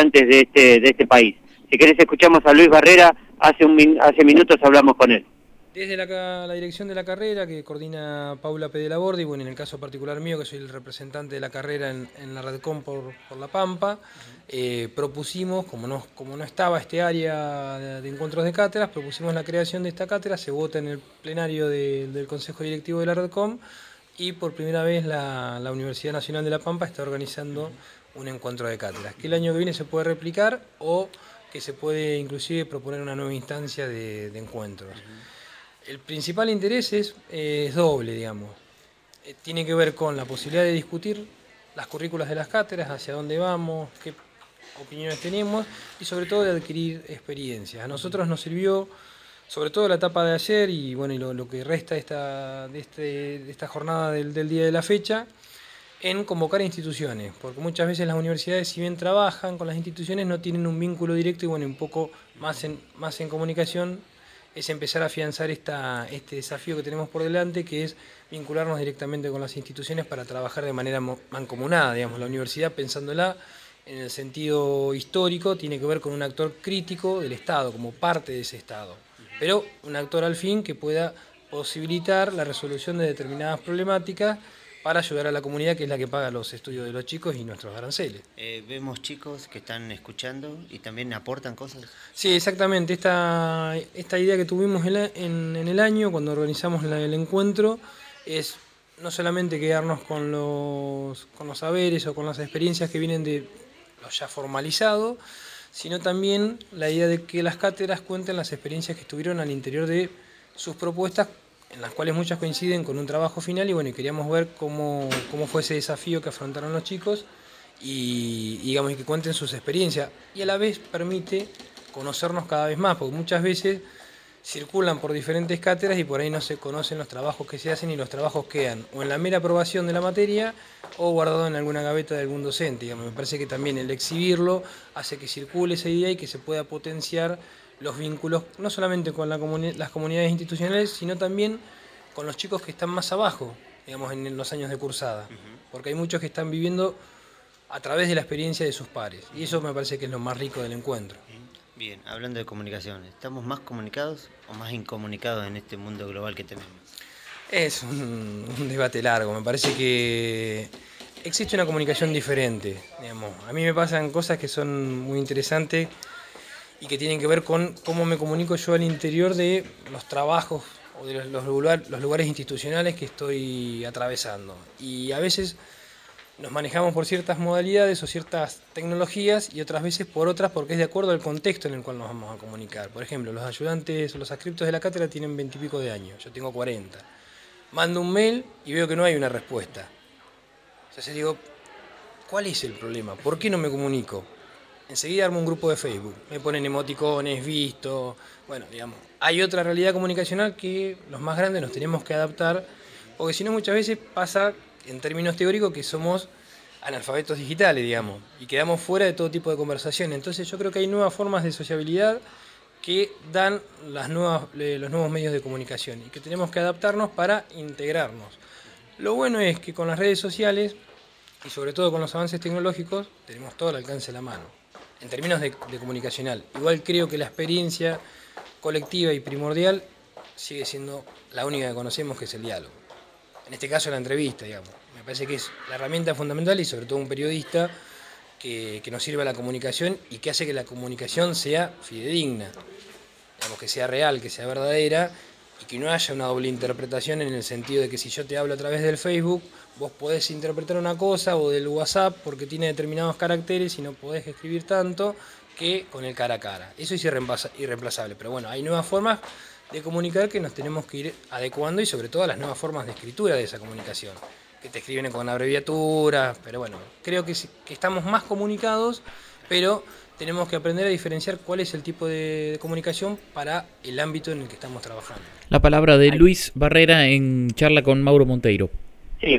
habitantes de este, de este país. Si querés escuchamos a Luis Barrera, hace, un, hace minutos hablamos con él. Desde la, dirección de la carrera que coordina Paula Pedelabordi, bueno, en el caso particular mío, que soy el representante de la carrera en, la Redcom por, por La Pampa, eh, propusimos, como no, como no estaba este área de, encuentros de cátedras, propusimos la creación de esta cátedra, se vota en el plenario del Consejo Directivo de la Redcom y por primera vez la, Universidad Nacional de La Pampa está organizando un encuentro de cátedras, que el año que viene se puede replicar o que se puede inclusive proponer una nueva instancia de, encuentros. El principal interés es, doble, digamos. Eh, tiene que ver con la posibilidad de discutir las currículas de las cátedras, hacia dónde vamos, qué opiniones tenemos y sobre todo de adquirir experiencias. A nosotros nos sirvió sobre todo la etapa de ayer y bueno y lo, que resta de esta, de, este, esta jornada del, del, día de la fecha en convocar instituciones, porque muchas veces las universidades si bien trabajan con las instituciones no tienen un vínculo directo y bueno un poco más en, más en comunicación es empezar a afianzar esta, este desafío que tenemos por delante, que es vincularnos directamente con las instituciones para trabajar de manera mancomunada. Digamos, la universidad, pensándola en el sentido histórico, tiene que ver con un actor crítico del Estado, como parte de ese Estado, pero un actor al fin que pueda posibilitar la resolución de determinadas problemáticas para ayudar a la comunidad que es la que paga los estudios de los chicos y nuestros aranceles. Eh, vemos chicos que están escuchando y también aportan cosas. Sí, exactamente. Esta, esta idea que tuvimos en, el año, cuando organizamos el encuentro, es no solamente quedarnos con los, con los saberes o con las experiencias que vienen de lo ya formalizado, sino también la idea de que las cátedras cuenten las experiencias que estuvieron al interior de sus propuestas en las cuales muchas coinciden con un trabajo final y bueno, queríamos ver cómo, cómo fue ese desafío que afrontaron los chicos y, digamos que cuenten sus experiencias. Y a la vez permite conocernos cada vez más, porque muchas veces circulan por diferentes cátedras y por ahí no se conocen los trabajos que se hacen y los trabajos quedan o en la mera aprobación de la materia o guardado en alguna gaveta de algún docente. me parece que también el exhibirlo hace que circule esa idea y que se pueda potenciar los vínculos, no solamente con la las comunidades institucionales, sino también con los chicos que están más abajo, digamos, en los años de cursada. Porque hay muchos que están viviendo a través de la experiencia de sus pares. Y eso me parece que es lo más rico del encuentro. Bien, hablando de comunicación, ¿estamos más comunicados o más incomunicados en este mundo global que tenemos? Es un, debate largo, me parece que existe una comunicación diferente. Digamos. A mí me pasan cosas que son muy interesantes y que tienen que ver con cómo me comunico yo al interior de los trabajos o de los, los lugares institucionales que estoy atravesando. Y a veces nos manejamos por ciertas modalidades o ciertas tecnologías y otras veces por otras porque es de acuerdo al contexto en el cual nos vamos a comunicar. Por ejemplo, los ayudantes o los adscriptos de la cátedra tienen veintipico de años, yo tengo 40. Mando un mail y veo que no hay una respuesta. Entonces digo, ¿cuál es el problema? ¿Por qué no me comunico? enseguida armo un grupo de Facebook. Me ponen emoticones, visto. Bueno, digamos, hay otra realidad comunicacional que los más grandes nos tenemos que adaptar, porque si no muchas veces pasa, en términos teóricos, que somos analfabetos digitales, digamos, y quedamos fuera de todo tipo de conversación. Entonces yo creo que hay nuevas formas de sociabilidad que dan las nuevas, los nuevos medios de comunicación y que tenemos que adaptarnos para integrarnos. Lo bueno es que con las redes sociales y sobre todo con los avances tecnológicos tenemos todo al alcance de la mano en términos de, comunicacional. Igual creo que la experiencia colectiva y primordial sigue siendo la única que conocemos, que es el diálogo. En este caso la entrevista, digamos. Me parece que es la herramienta fundamental y sobre todo un periodista que, nos sirve a la comunicación y que hace que la comunicación sea fidedigna, digamos, que sea real, que sea verdadera y que no haya una doble interpretación en el sentido de que si yo te hablo a través del Facebook, vos podés interpretar una cosa o del WhatsApp porque tiene determinados caracteres y no podés escribir tanto que con el cara a cara. Eso es irreemplazable, pero bueno, hay nuevas formas de comunicar que nos tenemos que ir adecuando y sobre todo a las nuevas formas de escritura de esa comunicación, que te escriben con abreviaturas, pero bueno, creo que, que estamos más comunicados, pero tenemos que aprender a diferenciar cuál es el tipo de, comunicación para el ámbito en el que estamos trabajando. La palabra de Luis Barrera en charla con Mauro Monteiro. Sí,